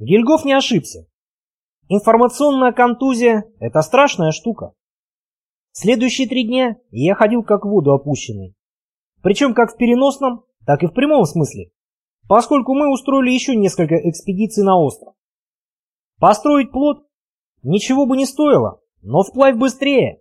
Гильгоф не ошибся. Информационная контузия – это страшная штука. Следующие три дня я ходил как в воду опущенный. Причем как в переносном, так и в прямом смысле, поскольку мы устроили еще несколько экспедиций на остров. Построить плод ничего бы не стоило, но вплавь быстрее.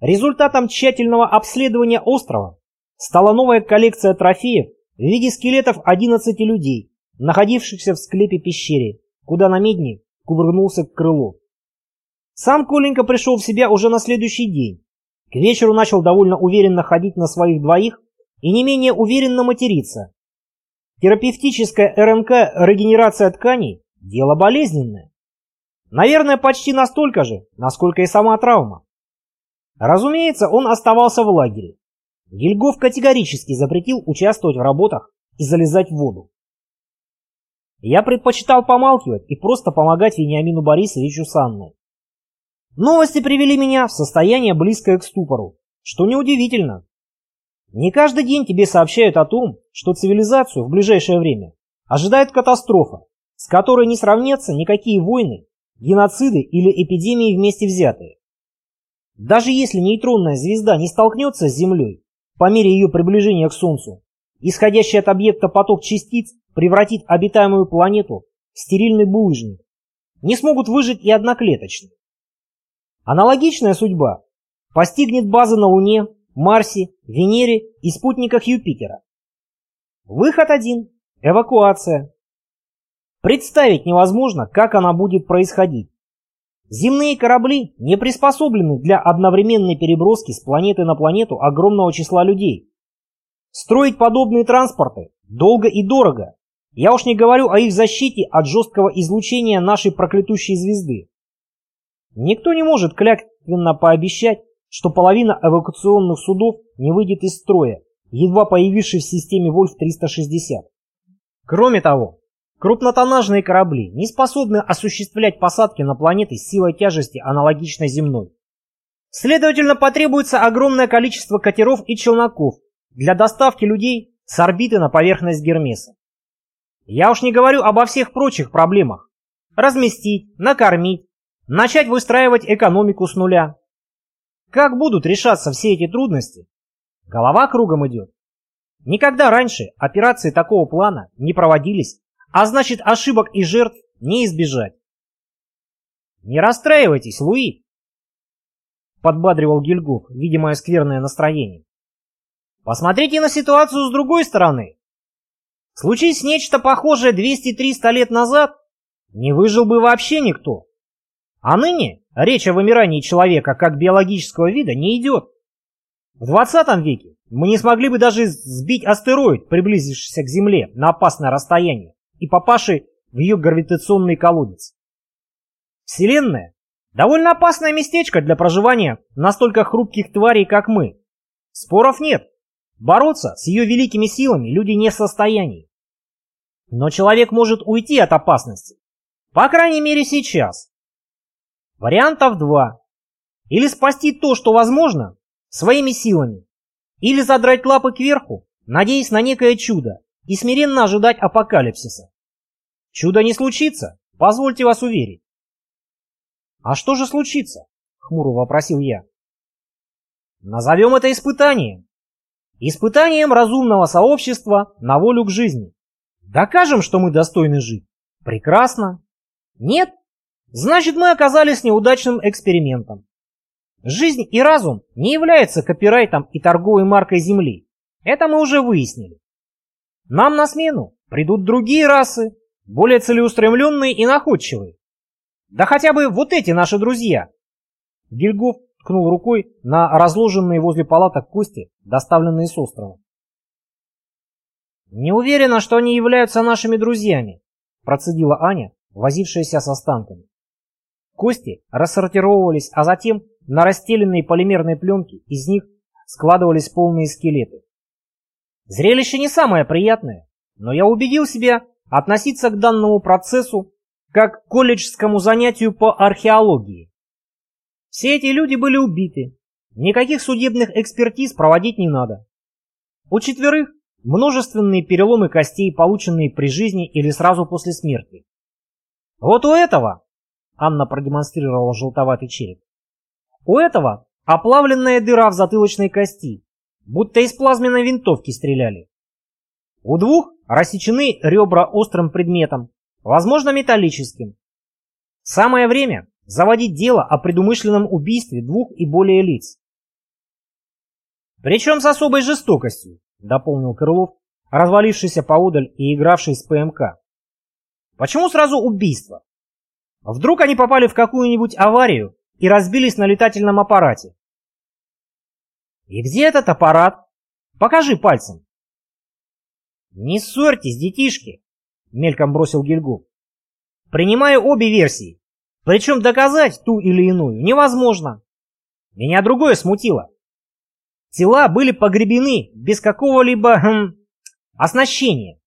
Результатом тщательного обследования острова стала новая коллекция трофеев в виде скелетов 11 людей, находившихся в склепе-пещере, куда на медне кувырнулся к крылу. Сам Коленька пришел в себя уже на следующий день. К вечеру начал довольно уверенно ходить на своих двоих и не менее уверенно материться. Терапевтическая РНК регенерация тканей – дело болезненное. Наверное, почти настолько же, насколько и сама травма. Разумеется, он оставался в лагере. Гильгоф категорически запретил участвовать в работах и залезать в воду. Я предпочитал помалкивать и просто помогать Вениамину Борисовичу с Анной. Новости привели меня в состояние близкое к ступору, что неудивительно. Не каждый день тебе сообщают о том, что цивилизацию в ближайшее время ожидает катастрофа, с которой не сравнятся никакие войны, геноциды или эпидемии вместе взятые. Даже если нейтронная звезда не столкнется с Землей по мере ее приближения к Солнцу, исходящий от объекта поток частиц превратит обитаемую планету в стерильный булыжник. Не смогут выжить и одноклеточные. Аналогичная судьба постигнет базы на Луне, Марсе, Венере и спутниках Юпитера. Выход один – эвакуация. Представить невозможно, как она будет происходить. Земные корабли не приспособлены для одновременной переброски с планеты на планету огромного числа людей. Строить подобные транспорты долго и дорого, я уж не говорю о их защите от жесткого излучения нашей проклятущей звезды. Никто не может клятвенно пообещать, что половина эвакуационных судов не выйдет из строя, едва появившись в системе Вольф-360. Кроме того, крупнотоннажные корабли не способны осуществлять посадки на планеты с силой тяжести аналогичной земной. Следовательно, потребуется огромное количество катеров и челноков для доставки людей с орбиты на поверхность Гермеса. Я уж не говорю обо всех прочих проблемах. Разместить, накормить, начать выстраивать экономику с нуля. Как будут решаться все эти трудности? Голова кругом идет. Никогда раньше операции такого плана не проводились, а значит ошибок и жертв не избежать. «Не расстраивайтесь, Луи!» Подбадривал Гильгоф, видя мое скверное настроение. «Посмотрите на ситуацию с другой стороны. Случись нечто похожее 200-300 лет назад, не выжил бы вообще никто. А ныне речь о вымирании человека как биологического вида не идет. В 20 веке мы не смогли бы даже сбить астероид, приблизившийся к Земле на опасное расстояние, и попавший в ее гравитационный колодец. Вселенная – довольно опасное местечко для проживания настолько хрупких тварей, как мы. Споров нет. Бороться с ее великими силами люди не в состоянии. Но человек может уйти от опасности. По крайней мере сейчас. Вариантов два. Или спасти то, что возможно, своими силами. Или задрать лапы кверху, надеясь на некое чудо, и смиренно ожидать апокалипсиса. Чудо не случится, позвольте вас уверить. А что же случится? Хмуро вопросил я. Назовем это испытанием. Испытанием разумного сообщества на волю к жизни. Докажем, что мы достойны жить. Прекрасно. Нет? Значит, мы оказались неудачным экспериментом. Жизнь и разум не являются копирайтом и торговой маркой Земли. Это мы уже выяснили. Нам на смену придут другие расы, более целеустремленные и находчивые. Да хотя бы вот эти наши друзья. Гильгоф ткнул рукой на разложенные возле палаток кости, доставленные с острова. «Не уверена, что они являются нашими друзьями», процедила Аня, возившаяся с останками. Кости рассортировывались, а затем на расстеленные полимерные пленки из них складывались полные скелеты. Зрелище не самое приятное, но я убедил себя относиться к данному процессу как к колледжскому занятию по археологии. Все эти люди были убиты. Никаких судебных экспертиз проводить не надо. У четверых множественные переломы костей, полученные при жизни или сразу после смерти. Вот у этого, Анна продемонстрировала желтоватый череп, у этого оплавленная дыра в затылочной кости, будто из плазменной винтовки стреляли. У двух рассечены ребра острым предметом, возможно металлическим. Самое время заводить дело о предумышленном убийстве двух и более лиц. Причем с особой жестокостью, дополнил Крылов, развалившийся поодаль и игравший с ПМК. Почему сразу убийство? Вдруг они попали в какую-нибудь аварию и разбились на летательном аппарате? И где этот аппарат? Покажи пальцем. Не ссорьтесь, детишки, мельком бросил Гильгу. Принимаю обе версии. Причем доказать ту или иную невозможно. Меня другое смутило. Тела были погребены без какого-либо хм, оснащения.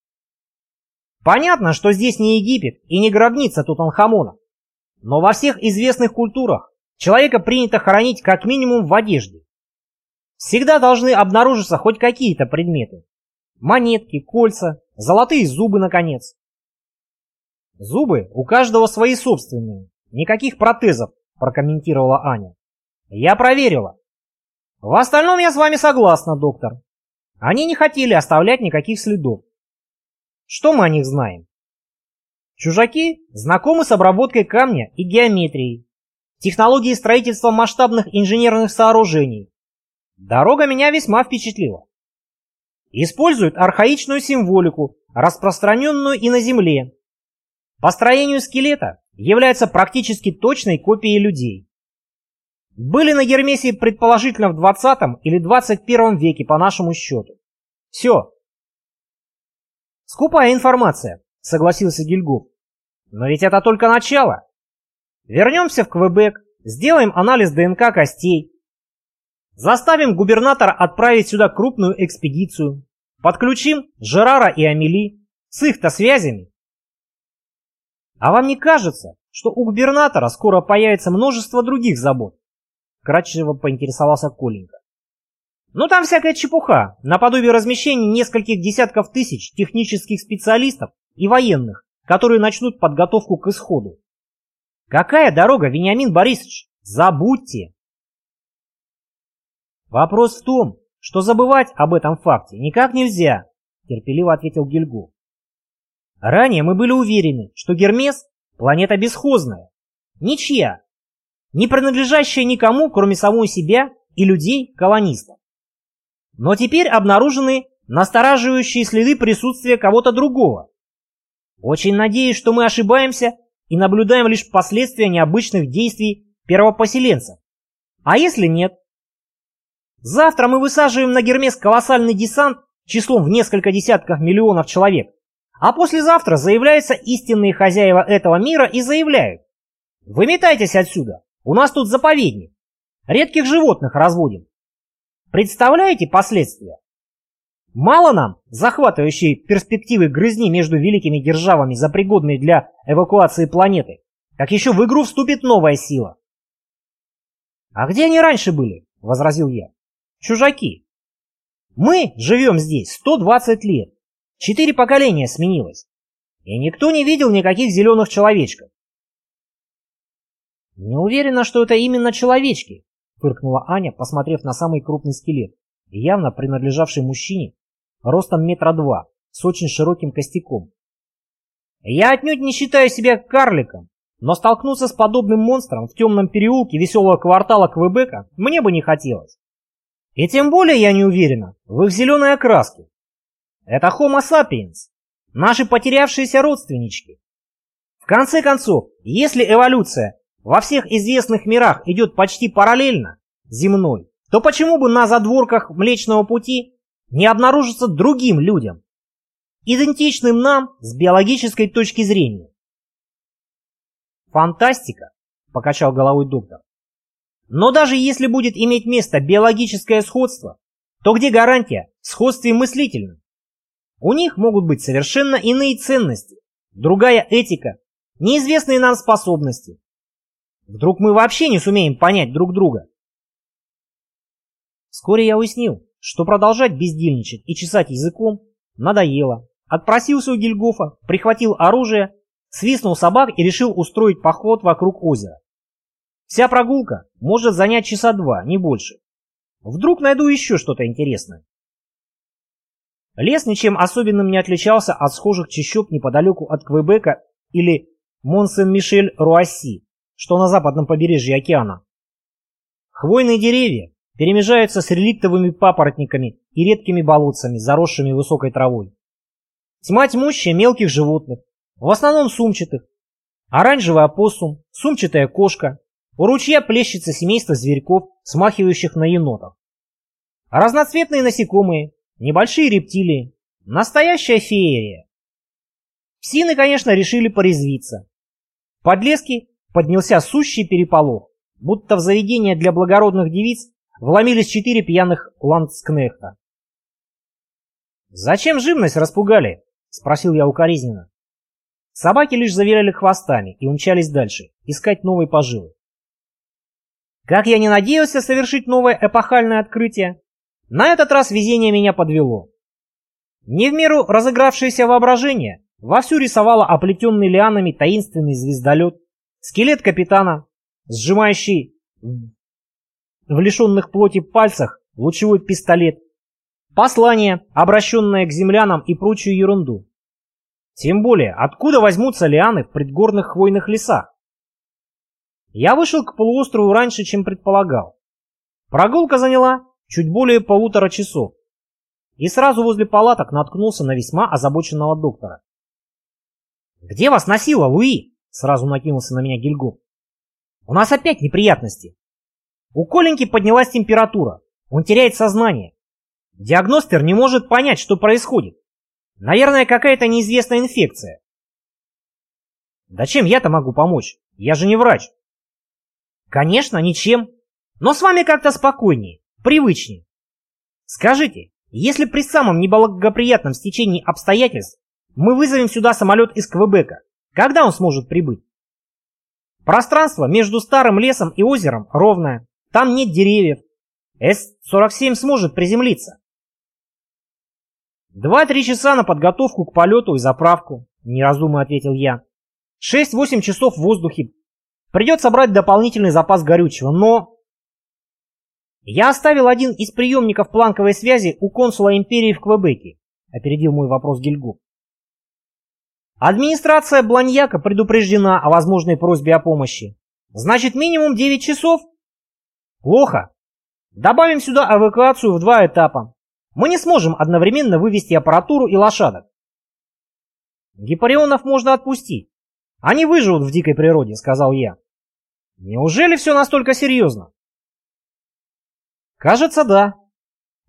Понятно, что здесь не Египет и не гробница Тутанхамона. Но во всех известных культурах человека принято хоронить как минимум в одежде. Всегда должны обнаружиться хоть какие-то предметы. Монетки, кольца, золотые зубы, наконец. Зубы у каждого свои собственные. Никаких протезов, прокомментировала Аня. Я проверила. В остальном я с вами согласна, доктор. Они не хотели оставлять никаких следов. Что мы о них знаем? Чужаки знакомы с обработкой камня и геометрией, технологией строительства масштабных инженерных сооружений. Дорога меня весьма впечатлила. Используют архаичную символику, распространенную и на Земле. По строению скелета является практически точной копией людей. Были на Гермесе предположительно в 20 или 21 веке по нашему счету. Все. Скупая информация, согласился Гильгоф. Но ведь это только начало. Вернемся в Квебек, сделаем анализ ДНК костей. Заставим губернатора отправить сюда крупную экспедицию. Подключим Жерара и Амели с их-то связями а вам не кажется, что у губернатора скоро появится множество других забот? Кратчево поинтересовался Коленька. Ну там всякая чепуха, наподобие размещения нескольких десятков тысяч технических специалистов и военных, которые начнут подготовку к исходу. Какая дорога, Вениамин Борисович? Забудьте! Вопрос в том, что забывать об этом факте никак нельзя, терпеливо ответил Гильгу. Ранее мы были уверены, что Гермес — планета бесхозная, ничья, не принадлежащая никому, кроме самой себя и людей-колонистов. Но теперь обнаружены настораживающие следы присутствия кого-то другого. Очень надеюсь, что мы ошибаемся и наблюдаем лишь последствия необычных действий первопоселенцев. А если нет? Завтра мы высаживаем на Гермес колоссальный десант числом в несколько десятков миллионов человек. А послезавтра заявляются истинные хозяева этого мира и заявляют. Выметайтесь отсюда, у нас тут заповедник. Редких животных разводим. Представляете последствия? Мало нам захватывающей перспективы грызни между великими державами за пригодные для эвакуации планеты, как еще в игру вступит новая сила. «А где они раньше были?» — возразил я. «Чужаки. Мы живем здесь 120 лет. Четыре поколения сменилось, и никто не видел никаких зеленых человечков. «Не уверена, что это именно человечки», — фыркнула Аня, посмотрев на самый крупный скелет, явно принадлежавший мужчине, ростом метра два, с очень широким костяком. «Я отнюдь не считаю себя карликом, но столкнуться с подобным монстром в темном переулке веселого квартала Квебека мне бы не хотелось. И тем более я не уверена в их зеленой окраске. Это Homo sapiens, наши потерявшиеся родственнички. В конце концов, если эволюция во всех известных мирах идет почти параллельно земной, то почему бы на задворках Млечного Пути не обнаружиться другим людям, идентичным нам с биологической точки зрения? Фантастика, покачал головой доктор. Но даже если будет иметь место биологическое сходство, то где гарантия в сходстве мыслительном? У них могут быть совершенно иные ценности, другая этика, неизвестные нам способности. Вдруг мы вообще не сумеем понять друг друга? Вскоре я уяснил, что продолжать бездельничать и чесать языком надоело. Отпросился у Гильгофа, прихватил оружие, свистнул собак и решил устроить поход вокруг озера. Вся прогулка может занять часа два, не больше. Вдруг найду еще что-то интересное. Лес ничем особенным не отличался от схожих чащоб неподалеку от Квебека или Монсен-Мишель-Руасси, что на западном побережье океана. Хвойные деревья перемежаются с реликтовыми папоротниками и редкими болотцами, заросшими высокой травой. Тьма тьмущая мелких животных, в основном сумчатых. Оранжевый опоссум, сумчатая кошка. У ручья плещется семейство зверьков, смахивающих на енотов. Разноцветные насекомые, небольшие рептилии. Настоящая феерия. Псины, конечно, решили порезвиться. В подлеске поднялся сущий переполох, будто в заведение для благородных девиц вломились четыре пьяных ландскнехта. «Зачем живность распугали?» — спросил я укоризненно. Собаки лишь завиляли хвостами и умчались дальше, искать новые поживы. Как я не надеялся совершить новое эпохальное открытие, на этот раз везение меня подвело. Не в меру разыгравшееся воображение вовсю рисовало оплетенный лианами таинственный звездолет, скелет капитана, сжимающий в лишенных плоти пальцах лучевой пистолет, послание, обращенное к землянам и прочую ерунду. Тем более, откуда возьмутся лианы в предгорных хвойных лесах? Я вышел к полуострову раньше, чем предполагал. Прогулка заняла чуть более полутора часов. И сразу возле палаток наткнулся на весьма озабоченного доктора. «Где вас носило, Луи?» — сразу накинулся на меня Гильго. «У нас опять неприятности. У Коленьки поднялась температура. Он теряет сознание. Диагностер не может понять, что происходит. Наверное, какая-то неизвестная инфекция. Да чем я-то могу помочь? Я же не врач. Конечно, ничем. Но с вами как-то спокойнее, привычнее. Скажите, если при самом неблагоприятном стечении обстоятельств мы вызовем сюда самолет из Квебека, когда он сможет прибыть? Пространство между старым лесом и озером ровное. Там нет деревьев. С-47 сможет приземлиться. «Два-три часа на подготовку к полету и заправку», — не раздумывая ответил я. «Шесть-восемь часов в воздухе. Придется брать дополнительный запас горючего, но...» «Я оставил один из приемников планковой связи у консула империи в Квебеке», — опередил мой вопрос Гильгу. «Администрация Бланьяка предупреждена о возможной просьбе о помощи. Значит, минимум девять часов?» Плохо. Добавим сюда эвакуацию в два этапа. Мы не сможем одновременно вывести аппаратуру и лошадок. Гипарионов можно отпустить. Они выживут в дикой природе, сказал я. Неужели все настолько серьезно? Кажется, да.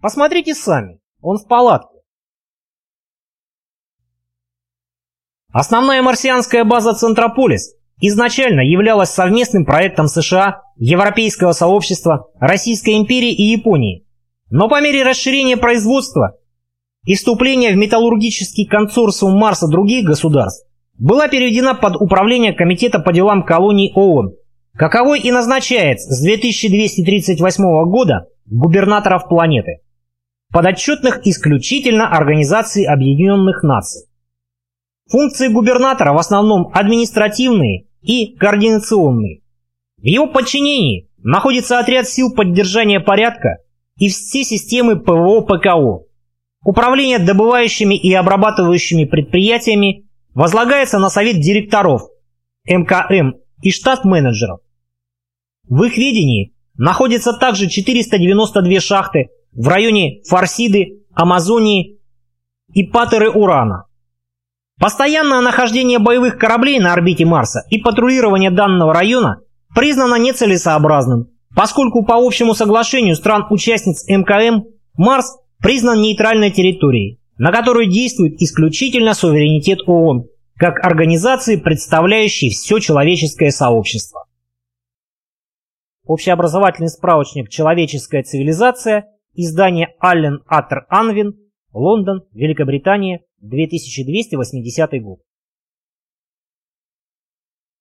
Посмотрите сами. Он в палатке. Основная марсианская база Центрополис изначально являлась совместным проектом США, Европейского сообщества, Российской империи и Японии. Но по мере расширения производства и вступления в металлургический консорциум Марса других государств была переведена под управление Комитета по делам колоний ООН, каковой и назначает с 2238 года губернаторов планеты, подотчетных исключительно Организации Объединенных Наций. Функции губернатора в основном административные и координационные. В его подчинении находится отряд сил поддержания порядка и все системы ПВО-ПКО. Управление добывающими и обрабатывающими предприятиями возлагается на совет директоров МКМ и штат менеджеров. В их ведении находятся также 492 шахты в районе Фарсиды, Амазонии и Патеры Урана. Постоянное нахождение боевых кораблей на орбите Марса и патрулирование данного района признано нецелесообразным, поскольку по общему соглашению стран-участниц МКМ Марс признан нейтральной территорией, на которой действует исключительно суверенитет ООН, как организации, представляющей все человеческое сообщество. Общеобразовательный справочник «Человеческая цивилизация», издание Аллен Аттер Анвин, Лондон, Великобритания, 2280 год.